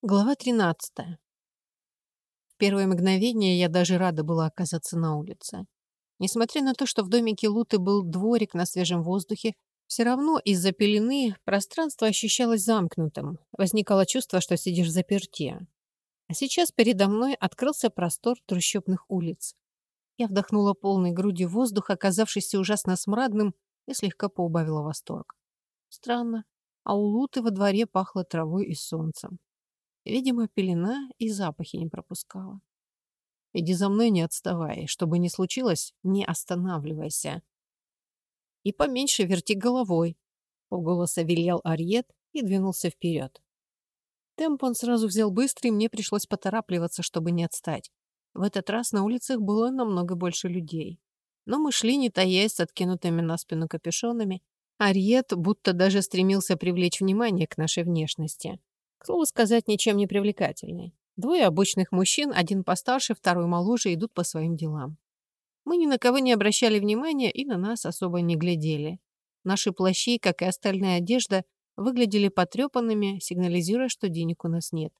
Глава 13. В первое мгновение я даже рада была оказаться на улице. Несмотря на то, что в домике Луты был дворик на свежем воздухе, все равно из-за пелены пространство ощущалось замкнутым. Возникало чувство, что сидишь в заперти. А сейчас передо мной открылся простор трущобных улиц. Я вдохнула полной грудью воздух, оказавшийся ужасно смрадным, и слегка поубавила восторг. Странно, а у Луты во дворе пахло травой и солнцем. Видимо, пелена и запахи не пропускала. Иди за мной, не отставай. Что бы ни случилось, не останавливайся. И поменьше верти головой. У голоса велел Арьет и двинулся вперед. Темп он сразу взял быстрый, и мне пришлось поторапливаться, чтобы не отстать. В этот раз на улицах было намного больше людей. Но мы шли, не таясь, с откинутыми на спину капюшонами. Арьет будто даже стремился привлечь внимание к нашей внешности. Слову сказать, ничем не привлекательный. Двое обычных мужчин, один постарше, второй моложе, идут по своим делам. Мы ни на кого не обращали внимания и на нас особо не глядели. Наши плащи, как и остальная одежда, выглядели потрепанными, сигнализируя, что денег у нас нет.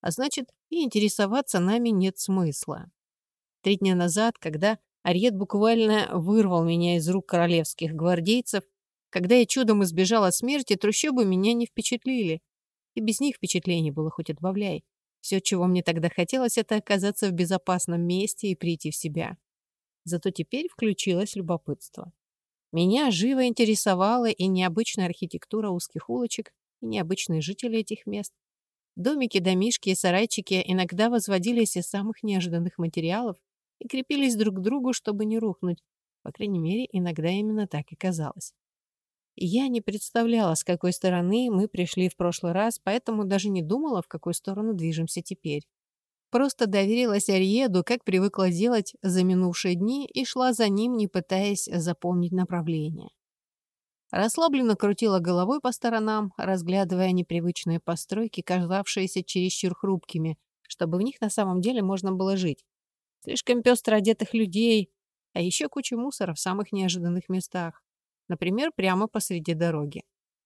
А значит, и интересоваться нами нет смысла. Три дня назад, когда Арьет буквально вырвал меня из рук королевских гвардейцев, когда я чудом избежала смерти, трущобы меня не впечатлили. И без них впечатлений было хоть отбавляй. Все, чего мне тогда хотелось, это оказаться в безопасном месте и прийти в себя. Зато теперь включилось любопытство. Меня живо интересовала и необычная архитектура узких улочек, и необычные жители этих мест. Домики, домишки и сарайчики иногда возводились из самых неожиданных материалов и крепились друг к другу, чтобы не рухнуть. По крайней мере, иногда именно так и казалось. Я не представляла, с какой стороны мы пришли в прошлый раз, поэтому даже не думала, в какую сторону движемся теперь. Просто доверилась Ариеду, как привыкла делать за минувшие дни, и шла за ним, не пытаясь запомнить направление. Расслабленно крутила головой по сторонам, разглядывая непривычные постройки, казавшиеся чересчур хрупкими, чтобы в них на самом деле можно было жить. Слишком пестро одетых людей, а еще куча мусора в самых неожиданных местах например, прямо посреди дороги.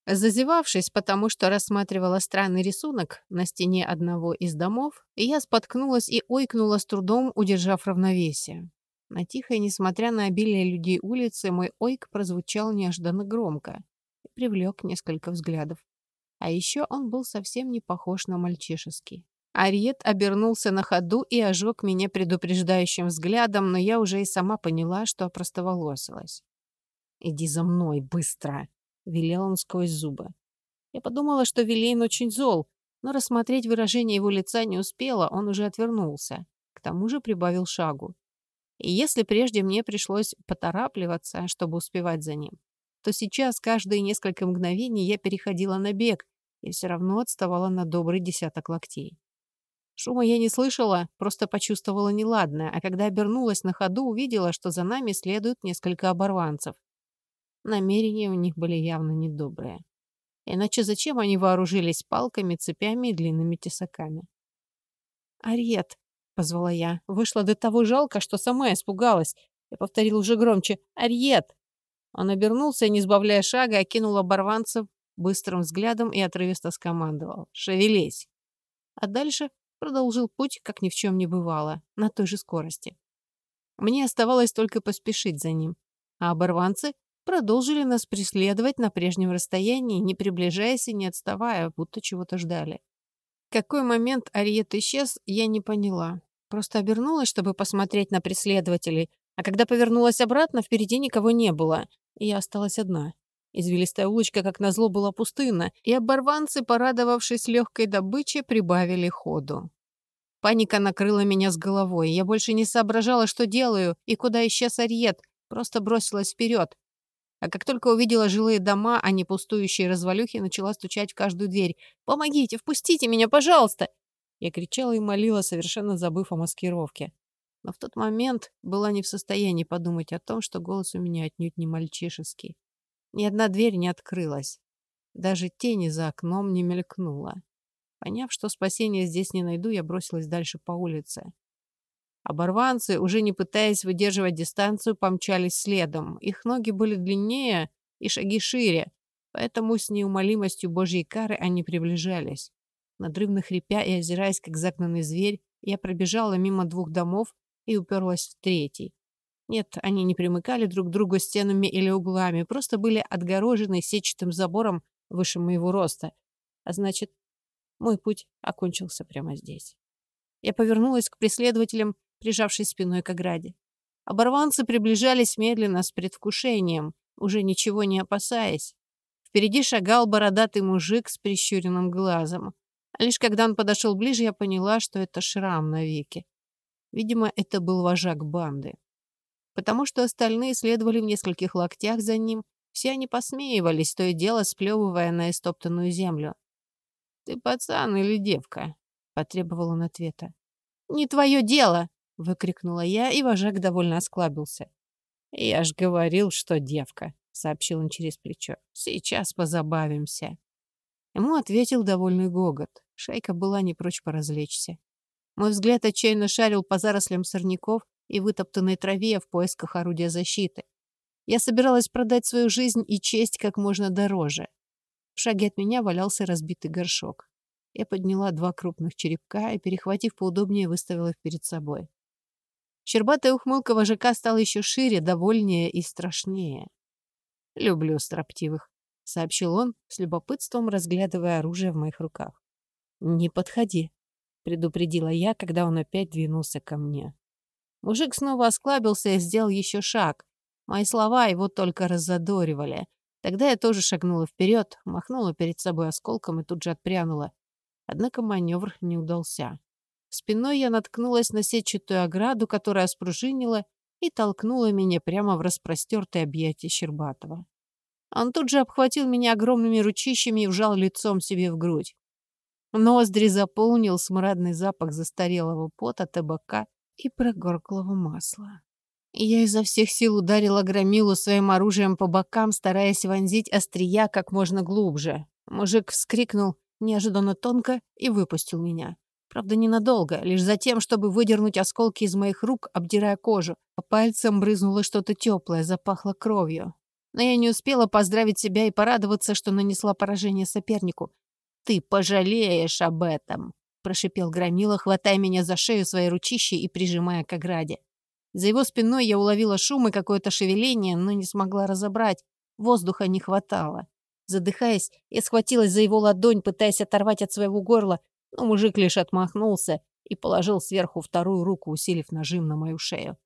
Зазевавшись, потому что рассматривала странный рисунок на стене одного из домов, я споткнулась и ойкнула с трудом, удержав равновесие. На тихой, несмотря на обилие людей улицы, мой ойк прозвучал неожиданно громко и привлек несколько взглядов. А еще он был совсем не похож на мальчишеский. Ариет обернулся на ходу и ожег меня предупреждающим взглядом, но я уже и сама поняла, что опростоволосилась. «Иди за мной, быстро!» — велел он сквозь зубы. Я подумала, что Вилейн очень зол, но рассмотреть выражение его лица не успела, он уже отвернулся. К тому же прибавил шагу. И если прежде мне пришлось поторапливаться, чтобы успевать за ним, то сейчас каждые несколько мгновений я переходила на бег и все равно отставала на добрый десяток локтей. Шума я не слышала, просто почувствовала неладное, а когда обернулась на ходу, увидела, что за нами следуют несколько оборванцев. Намерения у них были явно недобрые. Иначе зачем они вооружились палками, цепями и длинными тесаками? «Ариет!» — позвала я. Вышло до того жалко, что сама испугалась. Я повторил уже громче. «Ариет!» Он обернулся не сбавляя шага, окинул оборванцев быстрым взглядом и отрывисто скомандовал. «Шевелись!» А дальше продолжил путь, как ни в чем не бывало, на той же скорости. Мне оставалось только поспешить за ним, а оборванцы продолжили нас преследовать на прежнем расстоянии, не приближаясь и не отставая, будто чего-то ждали. В какой момент Ариет исчез, я не поняла. Просто обернулась, чтобы посмотреть на преследователей, а когда повернулась обратно, впереди никого не было, и я осталась одна. Извилистая улочка, как назло, была пустынна, и оборванцы, порадовавшись легкой добыче, прибавили ходу. Паника накрыла меня с головой. Я больше не соображала, что делаю и куда исчез Ариет, просто бросилась вперед. А как только увидела жилые дома, а не пустующие развалюхи, начала стучать в каждую дверь. «Помогите! Впустите меня, пожалуйста!» Я кричала и молила, совершенно забыв о маскировке. Но в тот момент была не в состоянии подумать о том, что голос у меня отнюдь не мальчишеский. Ни одна дверь не открылась. Даже тени за окном не мелькнула. Поняв, что спасения здесь не найду, я бросилась дальше по улице. Оборванцы, уже не пытаясь выдерживать дистанцию, помчались следом. Их ноги были длиннее и шаги шире, поэтому с неумолимостью Божьей кары они приближались. Надрывно хрипя и озираясь, как загнанный зверь, я пробежала мимо двух домов и уперлась в третий. Нет, они не примыкали друг к другу стенами или углами, просто были отгорожены сетчатым забором выше моего роста. А значит, мой путь окончился прямо здесь. Я повернулась к преследователям, прижавшись спиной к ограде. Оборванцы приближались медленно, с предвкушением, уже ничего не опасаясь. Впереди шагал бородатый мужик с прищуренным глазом. А лишь когда он подошел ближе, я поняла, что это шрам на веке. Видимо, это был вожак банды. Потому что остальные следовали в нескольких локтях за ним, все они посмеивались, то и дело сплевывая на истоптанную землю. «Ты пацан или девка?» — потребовал он ответа. «Не твое дело!» — выкрикнула я, и вожак довольно осклабился. «Я ж говорил, что девка», — сообщил он через плечо. «Сейчас позабавимся». Ему ответил довольный гогот. Шайка была не прочь поразвлечься. Мой взгляд отчаянно шарил по зарослям сорняков и вытоптанной траве в поисках орудия защиты. Я собиралась продать свою жизнь и честь как можно дороже. В шаге от меня валялся разбитый горшок. Я подняла два крупных черепка и, перехватив поудобнее, выставила их перед собой. Щербатая ухмылка вожака стала еще шире, довольнее и страшнее. «Люблю строптивых», — сообщил он, с любопытством разглядывая оружие в моих руках. «Не подходи», — предупредила я, когда он опять двинулся ко мне. Мужик снова осклабился и сделал еще шаг. Мои слова его только раззадоривали. Тогда я тоже шагнула вперед, махнула перед собой осколком и тут же отпрянула. Однако маневр не удался. Спиной я наткнулась на сетчатую ограду, которая спружинила и толкнула меня прямо в распростертое объятие Щербатова. Он тут же обхватил меня огромными ручищами и вжал лицом себе в грудь. Ноздри заполнил смрадный запах застарелого пота, табака и прогорклого масла. Я изо всех сил ударила громилу своим оружием по бокам, стараясь вонзить острия как можно глубже. Мужик вскрикнул неожиданно тонко и выпустил меня. Правда, ненадолго, лишь за тем, чтобы выдернуть осколки из моих рук, обдирая кожу. По пальцам брызнуло что-то теплое, запахло кровью. Но я не успела поздравить себя и порадоваться, что нанесла поражение сопернику. «Ты пожалеешь об этом!» — прошипел Громила, хватая меня за шею своей ручищей и прижимая к ограде. За его спиной я уловила шум и какое-то шевеление, но не смогла разобрать. Воздуха не хватало. Задыхаясь, я схватилась за его ладонь, пытаясь оторвать от своего горла, но мужик лишь отмахнулся и положил сверху вторую руку, усилив нажим на мою шею.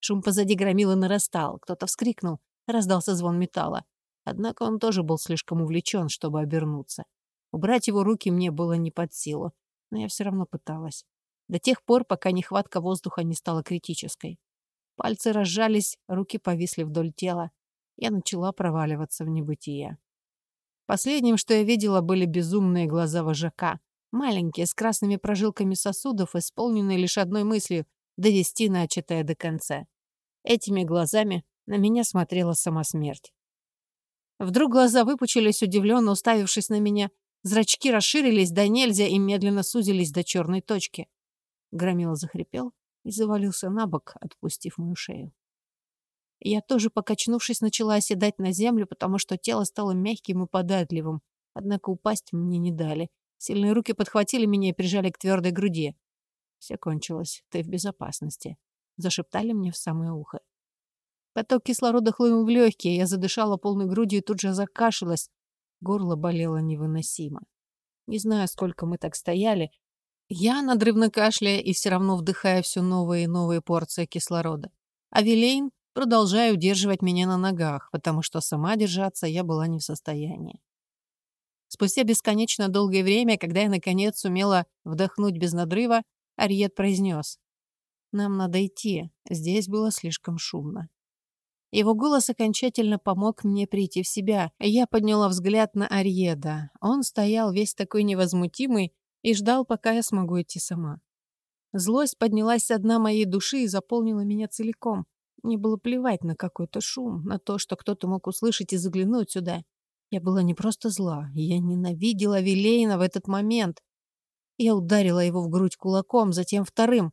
Шум позади громила нарастал. Кто-то вскрикнул. Раздался звон металла. Однако он тоже был слишком увлечен, чтобы обернуться. Убрать его руки мне было не под силу, но я все равно пыталась. До тех пор, пока нехватка воздуха не стала критической. Пальцы разжались, руки повисли вдоль тела. Я начала проваливаться в небытие. Последним, что я видела, были безумные глаза вожака. Маленькие, с красными прожилками сосудов, исполненные лишь одной мыслью — довести начатое до конца. Этими глазами на меня смотрела сама смерть. Вдруг глаза выпучились, удивленно уставившись на меня. Зрачки расширились до нельзя и медленно сузились до черной точки. Громила захрипел, и завалился на бок, отпустив мою шею. Я тоже, покачнувшись, начала оседать на землю, потому что тело стало мягким и податливым. Однако упасть мне не дали. Сильные руки подхватили меня и прижали к твердой груди. Все кончилось. Ты в безопасности. Зашептали мне в самое ухо. Поток кислорода хлынул в легкие. Я задышала полной грудью и тут же закашлялась. Горло болело невыносимо. Не знаю, сколько мы так стояли, я, надрывно кашляя и все равно вдыхая все новые и новые порции кислорода. А Вилейн продолжая удерживать меня на ногах, потому что сама держаться я была не в состоянии. Спустя бесконечно долгое время, когда я наконец сумела вдохнуть без надрыва, Ариет произнес. «Нам надо идти. Здесь было слишком шумно». Его голос окончательно помог мне прийти в себя. Я подняла взгляд на Ариеда. Он стоял весь такой невозмутимый, и ждал, пока я смогу идти сама. Злость поднялась с дна моей души и заполнила меня целиком. Мне было плевать на какой-то шум, на то, что кто-то мог услышать и заглянуть сюда. Я была не просто зла, я ненавидела Вилейна в этот момент. Я ударила его в грудь кулаком, затем вторым,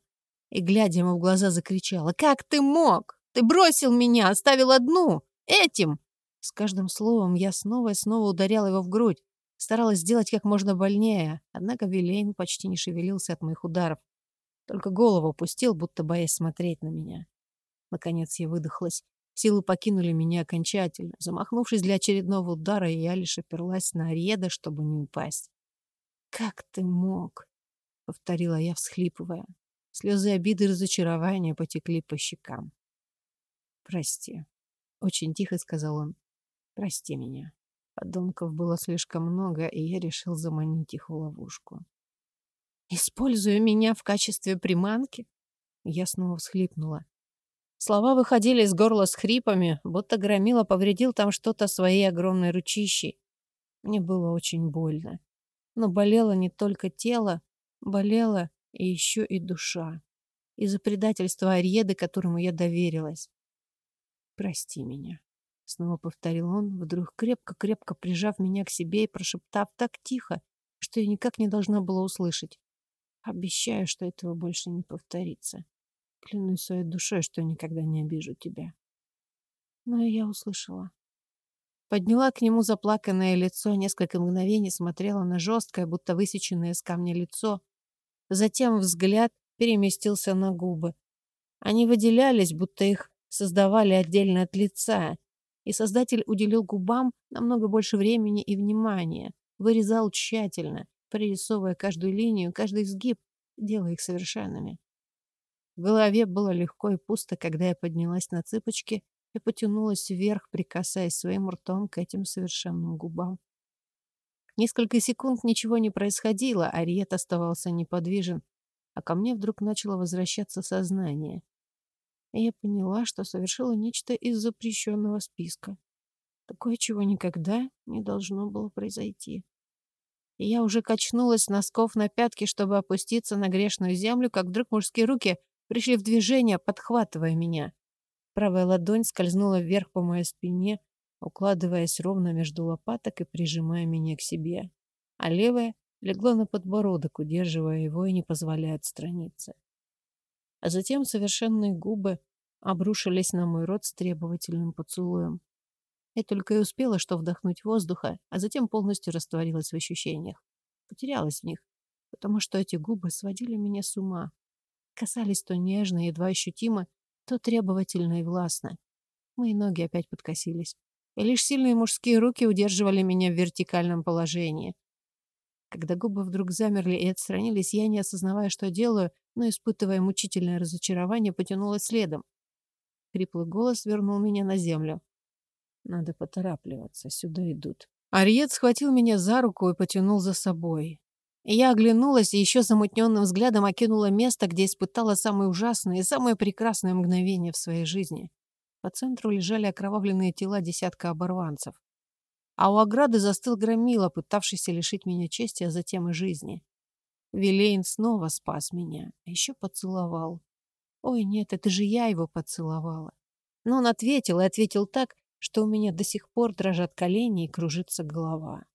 и, глядя ему в глаза, закричала. «Как ты мог? Ты бросил меня, оставил одну! Этим!» С каждым словом я снова и снова ударяла его в грудь. Старалась сделать как можно больнее, однако Вилейн почти не шевелился от моих ударов. Только голову опустил, будто боясь смотреть на меня. Наконец я выдохлась. Силы покинули меня окончательно. Замахнувшись для очередного удара, я лишь оперлась на Реда, чтобы не упасть. «Как ты мог?» — повторила я, всхлипывая. Слезы обиды и разочарования потекли по щекам. «Прости», — очень тихо сказал он. «Прости меня». Подонков было слишком много, и я решил заманить их в ловушку. «Используя меня в качестве приманки?» Я снова всхлипнула. Слова выходили из горла с хрипами, будто громила повредил там что-то своей огромной ручищей. Мне было очень больно. Но болело не только тело, болела и еще и душа. Из-за предательства Ариеды, которому я доверилась. «Прости меня», — снова повторил он, вдруг крепко-крепко прижав меня к себе и прошептав так тихо, что я никак не должна была услышать. «Обещаю, что этого больше не повторится». Клянусь своей душой, что никогда не обижу тебя. Но я услышала. Подняла к нему заплаканное лицо, несколько мгновений смотрела на жесткое, будто высеченное из камня лицо. Затем взгляд переместился на губы. Они выделялись, будто их создавали отдельно от лица. И создатель уделил губам намного больше времени и внимания. Вырезал тщательно, прорисовывая каждую линию, каждый изгиб, делая их совершенными. В голове было легко и пусто, когда я поднялась на цыпочки и потянулась вверх, прикасаясь своим ртом к этим совершенным губам. Несколько секунд ничего не происходило, а Риет оставался неподвижен, а ко мне вдруг начало возвращаться сознание. И я поняла, что совершила нечто из запрещенного списка. Такое, чего никогда не должно было произойти. И я уже качнулась носков на пятки, чтобы опуститься на грешную землю, как вдруг мужские руки пришли в движение, подхватывая меня. Правая ладонь скользнула вверх по моей спине, укладываясь ровно между лопаток и прижимая меня к себе. А левая легла на подбородок, удерживая его и не позволяя отстраниться. А затем совершенные губы обрушились на мой рот с требовательным поцелуем. Я только и успела что вдохнуть воздуха, а затем полностью растворилась в ощущениях. Потерялась в них, потому что эти губы сводили меня с ума, Касались то нежно, едва ощутимо, то требовательно и властно. Мои ноги опять подкосились. И лишь сильные мужские руки удерживали меня в вертикальном положении. Когда губы вдруг замерли и отстранились, я, не осознавая, что делаю, но испытывая мучительное разочарование, потянулась следом. Хриплый голос вернул меня на землю. Надо поторапливаться, сюда идут. Ариет схватил меня за руку и потянул за собой. Я оглянулась и еще замутненным взглядом окинула место, где испытала самое ужасное и самое прекрасное мгновение в своей жизни. По центру лежали окровавленные тела десятка оборванцев. А у ограды застыл громила, пытавшийся лишить меня чести, а затем и жизни. Вилейн снова спас меня, а еще поцеловал. Ой, нет, это же я его поцеловала. Но он ответил и ответил так, что у меня до сих пор дрожат колени и кружится голова.